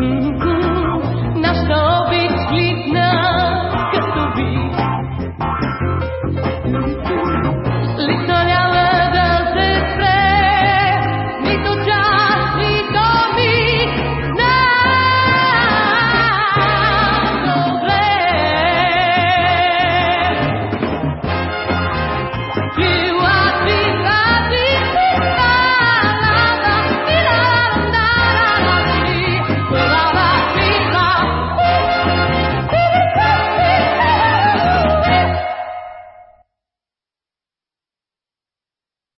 Mm-hmm.